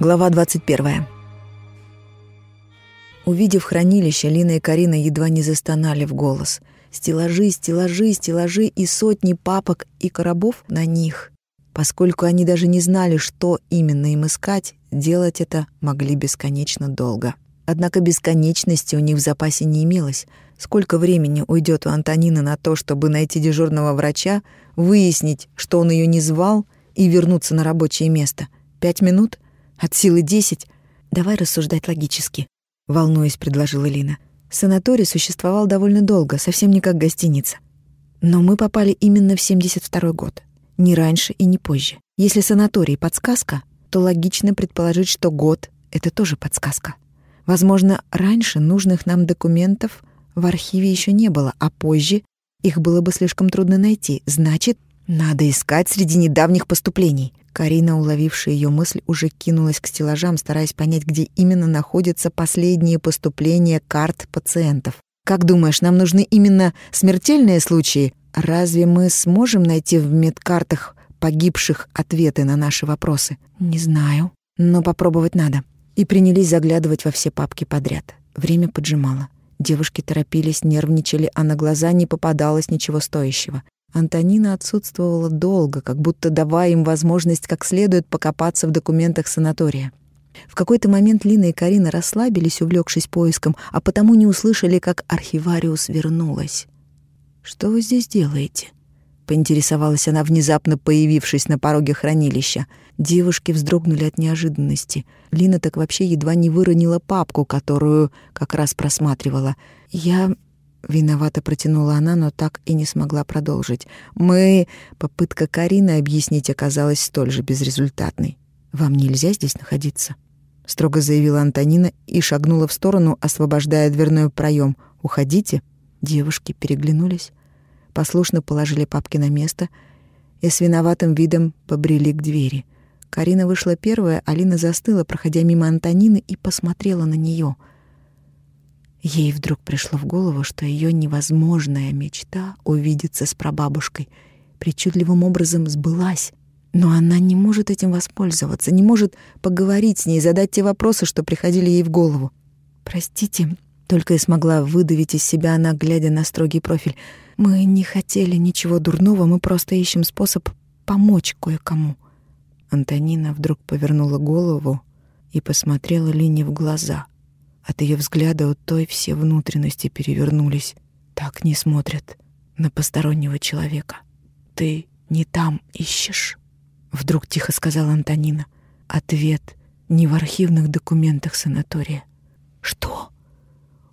Глава 21. Увидев хранилище, Лина и Карина едва не застонали в голос. Стеллажи, стеллажи, стеллажи и сотни папок и коробов на них. Поскольку они даже не знали, что именно им искать, делать это могли бесконечно долго. Однако бесконечности у них в запасе не имелось. Сколько времени уйдет у Антонины на то, чтобы найти дежурного врача, выяснить, что он ее не звал, и вернуться на рабочее место? Пять минут — от силы десять. Давай рассуждать логически, волнуясь, предложила Лина. Санаторий существовал довольно долго, совсем не как гостиница. Но мы попали именно в 72 год. Не раньше и не позже. Если санаторий — подсказка, то логично предположить, что год — это тоже подсказка. Возможно, раньше нужных нам документов в архиве еще не было, а позже их было бы слишком трудно найти. Значит, надо искать среди недавних поступлений. Карина, уловившая ее мысль, уже кинулась к стеллажам, стараясь понять, где именно находятся последние поступления карт пациентов. «Как думаешь, нам нужны именно смертельные случаи? Разве мы сможем найти в медкартах погибших ответы на наши вопросы?» «Не знаю, но попробовать надо». И принялись заглядывать во все папки подряд. Время поджимало. Девушки торопились, нервничали, а на глаза не попадалось ничего стоящего. Антонина отсутствовала долго, как будто давая им возможность как следует покопаться в документах санатория. В какой-то момент Лина и Карина расслабились, увлекшись поиском, а потому не услышали, как архивариус вернулась. «Что вы здесь делаете?» — поинтересовалась она, внезапно появившись на пороге хранилища. Девушки вздрогнули от неожиданности. Лина так вообще едва не выронила папку, которую как раз просматривала. «Я Виновато протянула она, но так и не смогла продолжить. Мы... Попытка Карины объяснить оказалась столь же безрезультатной. «Вам нельзя здесь находиться», — строго заявила Антонина и шагнула в сторону, освобождая дверной проем. «Уходите». Девушки переглянулись, послушно положили папки на место и с виноватым видом побрели к двери. Карина вышла первая, Алина застыла, проходя мимо Антонины, и посмотрела на нее — Ей вдруг пришло в голову, что ее невозможная мечта увидеться с прабабушкой причудливым образом сбылась. Но она не может этим воспользоваться, не может поговорить с ней, задать те вопросы, что приходили ей в голову. «Простите», — только и смогла выдавить из себя она, глядя на строгий профиль. «Мы не хотели ничего дурного, мы просто ищем способ помочь кое-кому». Антонина вдруг повернула голову и посмотрела Лине в глаза. От ее взгляда у той все внутренности перевернулись. Так не смотрят на постороннего человека. Ты не там ищешь. Вдруг тихо сказала Антонина. Ответ не в архивных документах санатория. Что?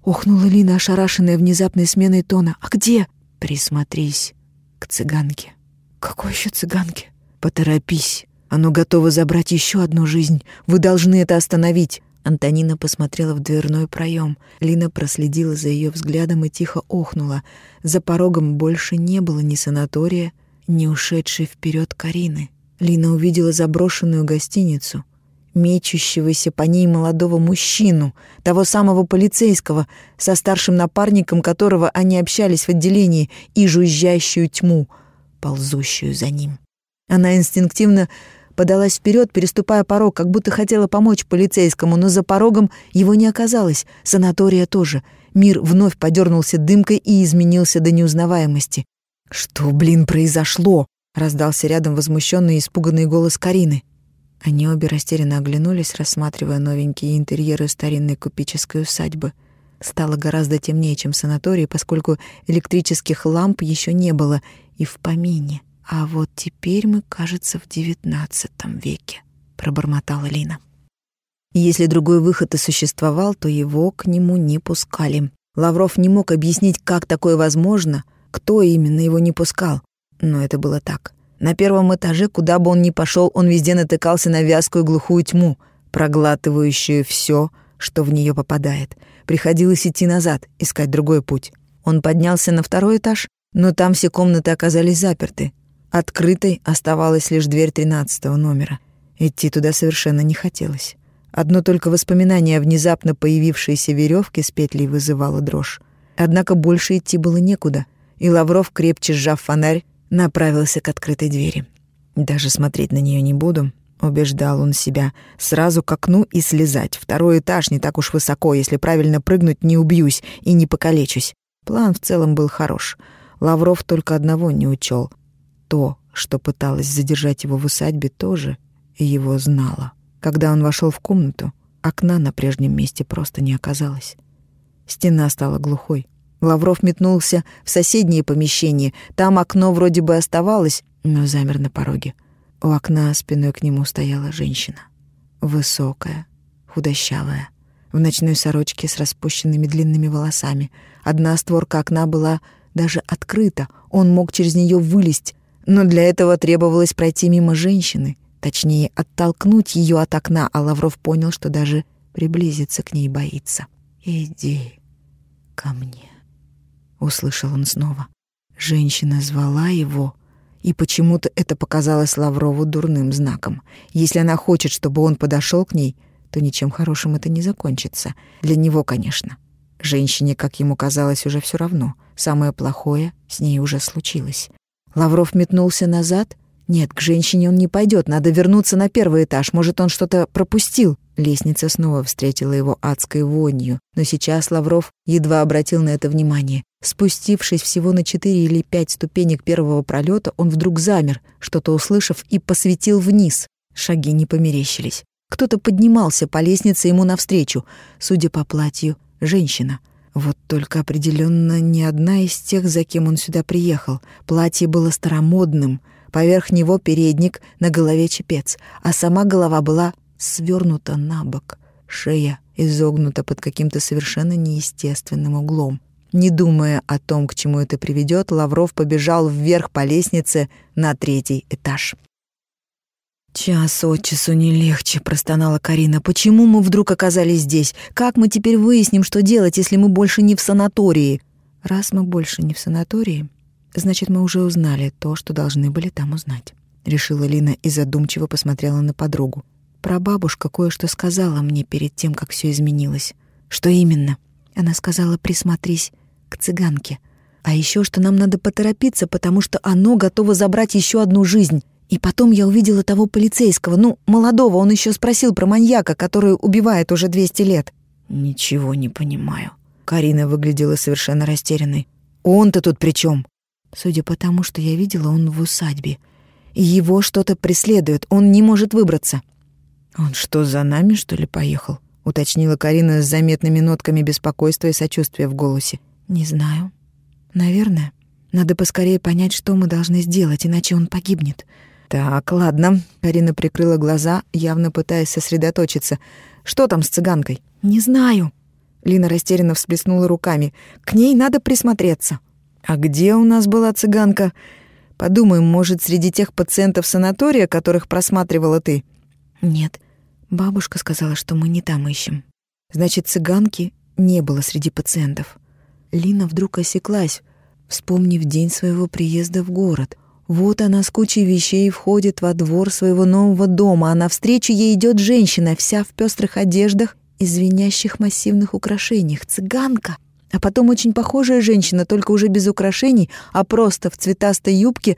Охнула Лина, ошарашенная внезапной сменой тона. А где? Присмотрись к цыганке. Какой еще цыганке? Поторопись. Оно готово забрать еще одну жизнь. Вы должны это остановить. Антонина посмотрела в дверной проем. Лина проследила за ее взглядом и тихо охнула. За порогом больше не было ни санатория, ни ушедшей вперед Карины. Лина увидела заброшенную гостиницу, мечущегося по ней молодого мужчину, того самого полицейского, со старшим напарником которого они общались в отделении, и жужжащую тьму, ползущую за ним. Она инстинктивно подалась вперед, переступая порог, как будто хотела помочь полицейскому, но за порогом его не оказалось, санатория тоже. Мир вновь подернулся дымкой и изменился до неузнаваемости. «Что, блин, произошло?» — раздался рядом возмущенный и испуганный голос Карины. Они обе растерянно оглянулись, рассматривая новенькие интерьеры старинной купеческой усадьбы. Стало гораздо темнее, чем в санатории, поскольку электрических ламп еще не было и в помине. А вот теперь мы, кажется, в девятнадцатом веке, пробормотала Лина. Если другой выход и существовал, то его к нему не пускали. Лавров не мог объяснить, как такое возможно, кто именно его не пускал. Но это было так. На первом этаже, куда бы он ни пошел, он везде натыкался на вязкую глухую тьму, проглатывающую все, что в нее попадает. Приходилось идти назад, искать другой путь. Он поднялся на второй этаж, но там все комнаты оказались заперты. Открытой оставалась лишь дверь тринадцатого номера. Идти туда совершенно не хотелось. Одно только воспоминание о внезапно появившейся веревке с петлей вызывало дрожь. Однако больше идти было некуда, и Лавров, крепче сжав фонарь, направился к открытой двери. «Даже смотреть на нее не буду», — убеждал он себя. «Сразу к окну и слезать. Второй этаж не так уж высоко. Если правильно прыгнуть, не убьюсь и не покалечусь». План в целом был хорош. Лавров только одного не учел. То, что пыталась задержать его в усадьбе, тоже его знала. Когда он вошел в комнату, окна на прежнем месте просто не оказалось. Стена стала глухой. Лавров метнулся в соседнее помещение. Там окно вроде бы оставалось, но замер на пороге. У окна спиной к нему стояла женщина. Высокая, худощавая, в ночной сорочке с распущенными длинными волосами. Одна створка окна была даже открыта, он мог через нее вылезть, но для этого требовалось пройти мимо женщины, точнее, оттолкнуть ее от окна, а Лавров понял, что даже приблизиться к ней боится. «Иди ко мне», — услышал он снова. Женщина звала его — и почему-то это показалось Лаврову дурным знаком. Если она хочет, чтобы он подошел к ней, то ничем хорошим это не закончится. Для него, конечно. Женщине, как ему казалось, уже все равно. Самое плохое с ней уже случилось. Лавров метнулся назад. Нет, к женщине он не пойдет, надо вернуться на первый этаж. Может, он что-то пропустил. Лестница снова встретила его адской вонью, но сейчас Лавров едва обратил на это внимание. Спустившись всего на четыре или пять ступенек первого пролета, он вдруг замер, что-то услышав, и посветил вниз. Шаги не померещились. Кто-то поднимался по лестнице ему навстречу, судя по платью, женщина. Вот только определенно не одна из тех, за кем он сюда приехал. Платье было старомодным, поверх него передник, на голове чепец, а сама голова была свернута на бок, шея изогнута под каким-то совершенно неестественным углом. Не думая о том, к чему это приведет, Лавров побежал вверх по лестнице на третий этаж. «Час от часу не легче», — простонала Карина. «Почему мы вдруг оказались здесь? Как мы теперь выясним, что делать, если мы больше не в санатории?» «Раз мы больше не в санатории, значит, мы уже узнали то, что должны были там узнать», — решила Лина и задумчиво посмотрела на подругу. «Прабабушка кое-что сказала мне перед тем, как все изменилось». «Что именно?» Она сказала, присмотрись к цыганке. А еще, что нам надо поторопиться, потому что оно готово забрать еще одну жизнь. И потом я увидела того полицейского, ну, молодого, он еще спросил про маньяка, который убивает уже 200 лет. Ничего не понимаю. Карина выглядела совершенно растерянной. Он-то тут при чем? Судя по тому, что я видела, он в усадьбе. Его что-то преследует, он не может выбраться. Он что, за нами, что ли, поехал? уточнила Карина с заметными нотками беспокойства и сочувствия в голосе. Не знаю. Наверное. Надо поскорее понять, что мы должны сделать, иначе он погибнет. Так, ладно. Карина прикрыла глаза, явно пытаясь сосредоточиться. Что там с цыганкой? Не знаю. Лина растерянно всплеснула руками. К ней надо присмотреться. А где у нас была цыганка? Подумаем, может, среди тех пациентов санатория, которых просматривала ты? Нет. Бабушка сказала, что мы не там ищем. Значит, цыганки не было среди пациентов. Лина вдруг осеклась, вспомнив день своего приезда в город. Вот она с кучей вещей входит во двор своего нового дома, а навстречу ей идет женщина, вся в пестрых одеждах и звенящих массивных украшениях. Цыганка! А потом очень похожая женщина, только уже без украшений, а просто в цветастой юбке,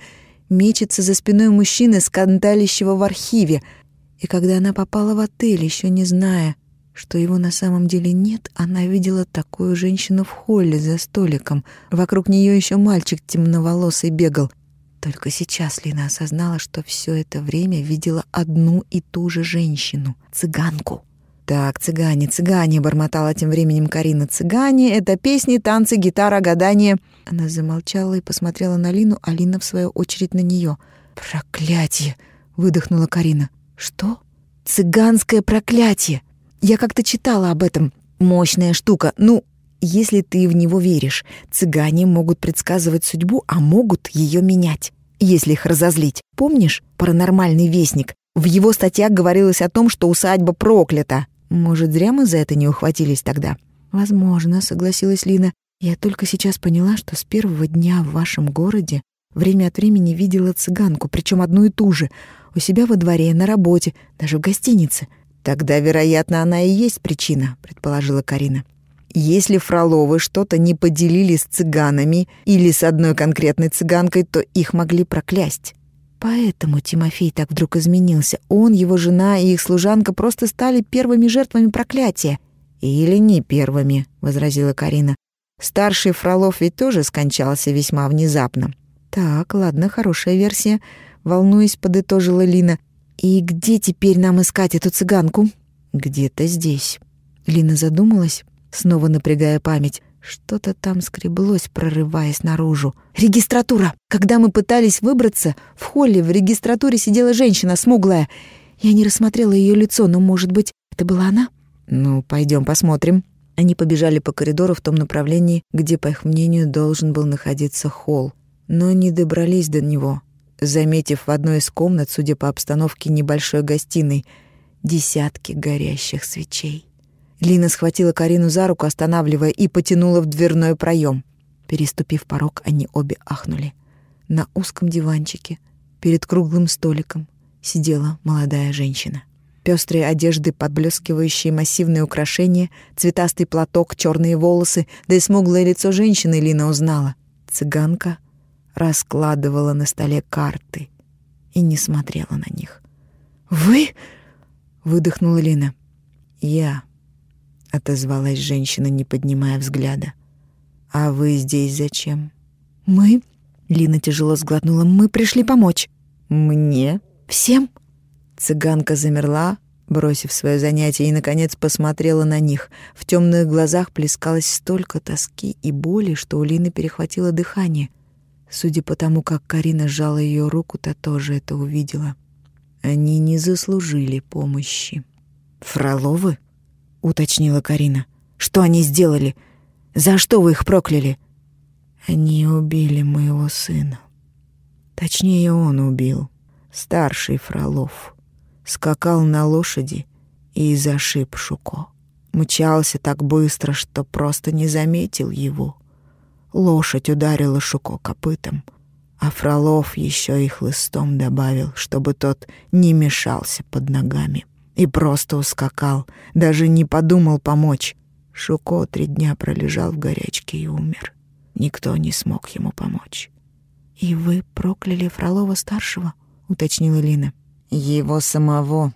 мечется за спиной мужчины, скандалящего в архиве — и когда она попала в отель, еще не зная, что его на самом деле нет, она видела такую женщину в холле за столиком. Вокруг нее еще мальчик темноволосый бегал. Только сейчас Лина осознала, что все это время видела одну и ту же женщину — цыганку. «Так, цыгане, цыгане!» — бормотала тем временем Карина. «Цыгане — это песни, танцы, гитара, гадание!» Она замолчала и посмотрела на Лину, а Лина, в свою очередь, на нее. «Проклятие!» — выдохнула Карина. Что? Цыганское проклятие. Я как-то читала об этом. Мощная штука. Ну, если ты в него веришь, цыгане могут предсказывать судьбу, а могут ее менять, если их разозлить. Помнишь паранормальный вестник? В его статьях говорилось о том, что усадьба проклята. Может, зря мы за это не ухватились тогда? Возможно, согласилась Лина. Я только сейчас поняла, что с первого дня в вашем городе время от времени видела цыганку, причем одну и ту же у себя во дворе, на работе, даже в гостинице. Тогда, вероятно, она и есть причина, предположила Карина. Если Фроловы что-то не поделили с цыганами или с одной конкретной цыганкой, то их могли проклясть. Поэтому Тимофей так вдруг изменился. Он, его жена и их служанка просто стали первыми жертвами проклятия. «Или не первыми», — возразила Карина. «Старший Фролов ведь тоже скончался весьма внезапно». «Так, ладно, хорошая версия», — волнуясь, подытожила Лина. «И где теперь нам искать эту цыганку?» «Где-то здесь». Лина задумалась, снова напрягая память. Что-то там скреблось, прорываясь наружу. «Регистратура! Когда мы пытались выбраться, в холле в регистратуре сидела женщина смуглая. Я не рассмотрела ее лицо, но, может быть, это была она?» «Ну, пойдем посмотрим». Они побежали по коридору в том направлении, где, по их мнению, должен был находиться холл. Но не добрались до него, заметив в одной из комнат, судя по обстановке небольшой гостиной, десятки горящих свечей. Лина схватила Карину за руку, останавливая, и потянула в дверной проем. Переступив порог, они обе ахнули. На узком диванчике, перед круглым столиком, сидела молодая женщина. Пестрые одежды, подблескивающие массивные украшения, цветастый платок, черные волосы, да и смуглое лицо женщины Лина узнала. Цыганка раскладывала на столе карты и не смотрела на них. «Вы?» — выдохнула Лина. «Я», — отозвалась женщина, не поднимая взгляда. «А вы здесь зачем?» «Мы?» — Лина тяжело сглотнула. «Мы пришли помочь». «Мне?» «Всем?» Цыганка замерла, бросив свое занятие, и, наконец, посмотрела на них. В темных глазах плескалось столько тоски и боли, что у Лины перехватило дыхание. Судя по тому, как Карина сжала ее руку, та тоже это увидела. Они не заслужили помощи. «Фроловы?» — уточнила Карина. «Что они сделали? За что вы их прокляли?» «Они убили моего сына. Точнее, он убил. Старший Фролов. Скакал на лошади и зашиб Шуко. Мчался так быстро, что просто не заметил его. Лошадь ударила Шуко копытом, а Фролов еще и хлыстом добавил, чтобы тот не мешался под ногами и просто ускакал, даже не подумал помочь. Шуко три дня пролежал в горячке и умер. Никто не смог ему помочь. «И вы прокляли Фролова-старшего?» — уточнила Лина. «Его самого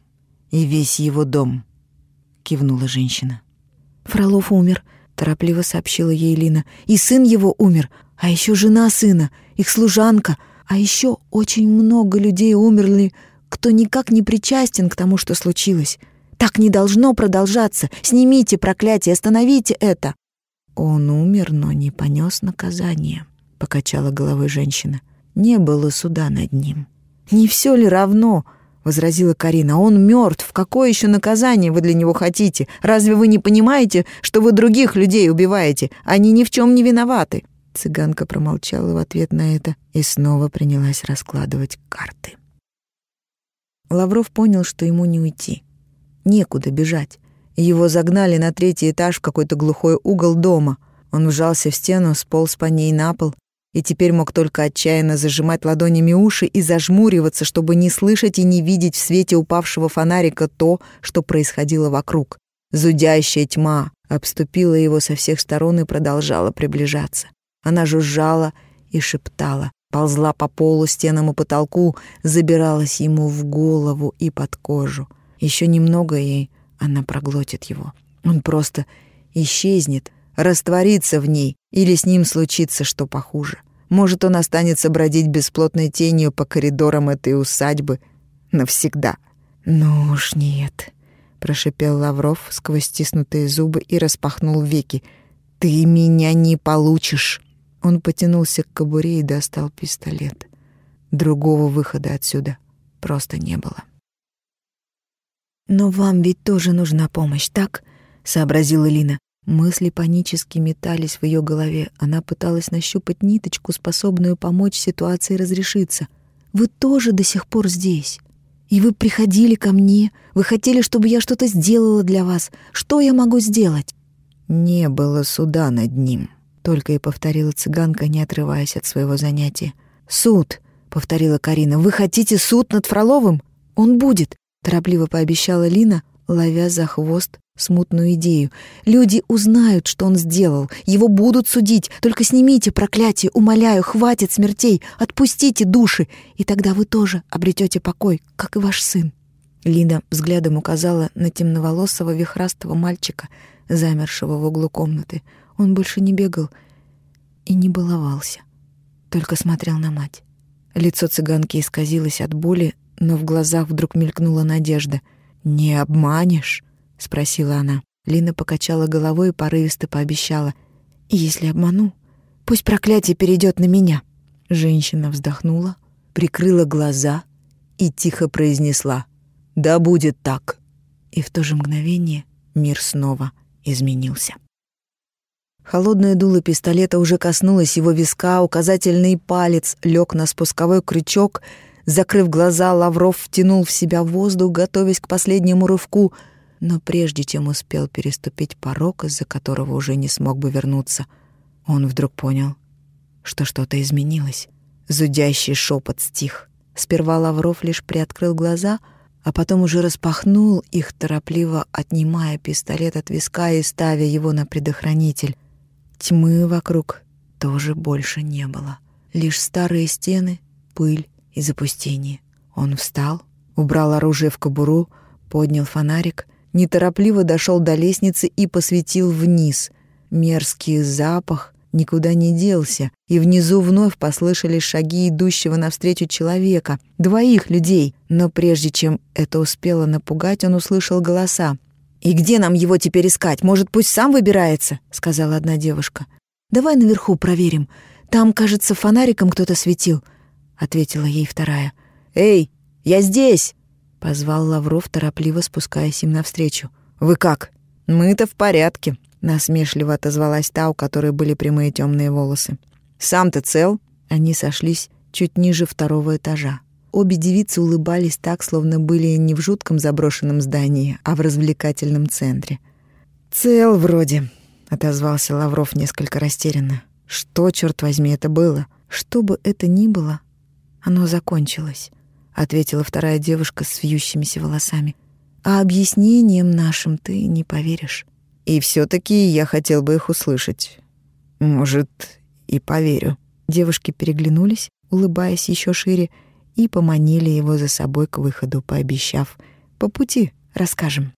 и весь его дом», — кивнула женщина. «Фролов умер», — торопливо сообщила ей Лина. «И сын его умер, а еще жена сына, их служанка, а еще очень много людей умерли кто никак не причастен к тому, что случилось. Так не должно продолжаться. Снимите проклятие, остановите это. Он умер, но не понес наказание, покачала головой женщина. Не было суда над ним. Не все ли равно? возразила Карина. Он мертв. Какое еще наказание вы для него хотите? Разве вы не понимаете, что вы других людей убиваете? Они ни в чем не виноваты. Цыганка промолчала в ответ на это и снова принялась раскладывать карты. Лавров понял, что ему не уйти. Некуда бежать. Его загнали на третий этаж в какой-то глухой угол дома. Он вжался в стену, сполз по ней на пол и теперь мог только отчаянно зажимать ладонями уши и зажмуриваться, чтобы не слышать и не видеть в свете упавшего фонарика то, что происходило вокруг. Зудящая тьма обступила его со всех сторон и продолжала приближаться. Она жужжала и шептала, ползла по полу, стенам и потолку, забиралась ему в голову и под кожу. Еще немного, и она проглотит его. Он просто исчезнет, растворится в ней, или с ним случится что похуже. Может, он останется бродить бесплотной тенью по коридорам этой усадьбы навсегда. «Ну уж нет», — прошипел Лавров сквозь стиснутые зубы и распахнул веки. «Ты меня не получишь!» Он потянулся к кобуре и достал пистолет. Другого выхода отсюда просто не было. «Но вам ведь тоже нужна помощь, так?» — сообразила Лина. Мысли панически метались в ее голове. Она пыталась нащупать ниточку, способную помочь ситуации разрешиться. «Вы тоже до сих пор здесь. И вы приходили ко мне. Вы хотели, чтобы я что-то сделала для вас. Что я могу сделать?» Не было суда над ним. Только и повторила цыганка, не отрываясь от своего занятия. «Суд!» — повторила Карина. «Вы хотите суд над Фроловым? Он будет!» — торопливо пообещала Лина, ловя за хвост смутную идею. «Люди узнают, что он сделал. Его будут судить. Только снимите проклятие, умоляю, хватит смертей. Отпустите души, и тогда вы тоже обретете покой, как и ваш сын». Лина взглядом указала на темноволосого вихрастого мальчика, замершего в углу комнаты. Он больше не бегал и не баловался, только смотрел на мать. Лицо цыганки исказилось от боли, но в глазах вдруг мелькнула надежда. «Не обманешь?» — спросила она. Лина покачала головой и порывисто пообещала. «Если обману, пусть проклятие перейдет на меня». Женщина вздохнула, прикрыла глаза и тихо произнесла «Да будет так». И в то же мгновение мир снова изменился. Холодное дуло пистолета уже коснулось его виска, указательный палец лег на спусковой крючок. Закрыв глаза, Лавров втянул в себя воздух, готовясь к последнему рывку, но прежде чем успел переступить порог, из-за которого уже не смог бы вернуться, он вдруг понял, что что-то изменилось. Зудящий шепот стих. Сперва Лавров лишь приоткрыл глаза, а потом уже распахнул их, торопливо отнимая пистолет от виска и ставя его на предохранитель. Тьмы вокруг тоже больше не было. Лишь старые стены, пыль и запустение. Он встал, убрал оружие в кобуру, поднял фонарик, неторопливо дошел до лестницы и посветил вниз. Мерзкий запах никуда не делся, и внизу вновь послышались шаги идущего навстречу человека, двоих людей. Но прежде чем это успело напугать, он услышал голоса. «И где нам его теперь искать? Может, пусть сам выбирается?» — сказала одна девушка. «Давай наверху проверим. Там, кажется, фонариком кто-то светил», — ответила ей вторая. «Эй, я здесь!» — позвал Лавров, торопливо спускаясь им навстречу. «Вы как?» «Мы-то в порядке», — насмешливо отозвалась та, у которой были прямые темные волосы. «Сам ты цел?» Они сошлись чуть ниже второго этажа. Обе девицы улыбались так, словно были не в жутком заброшенном здании, а в развлекательном центре. «Цел вроде», — отозвался Лавров несколько растерянно. «Что, черт возьми, это было? Что бы это ни было, оно закончилось», — ответила вторая девушка с вьющимися волосами. «А объяснением нашим ты не поверишь». «И все таки я хотел бы их услышать. Может, и поверю». Девушки переглянулись, улыбаясь еще шире, — и поманили его за собой к выходу, пообещав «По пути расскажем».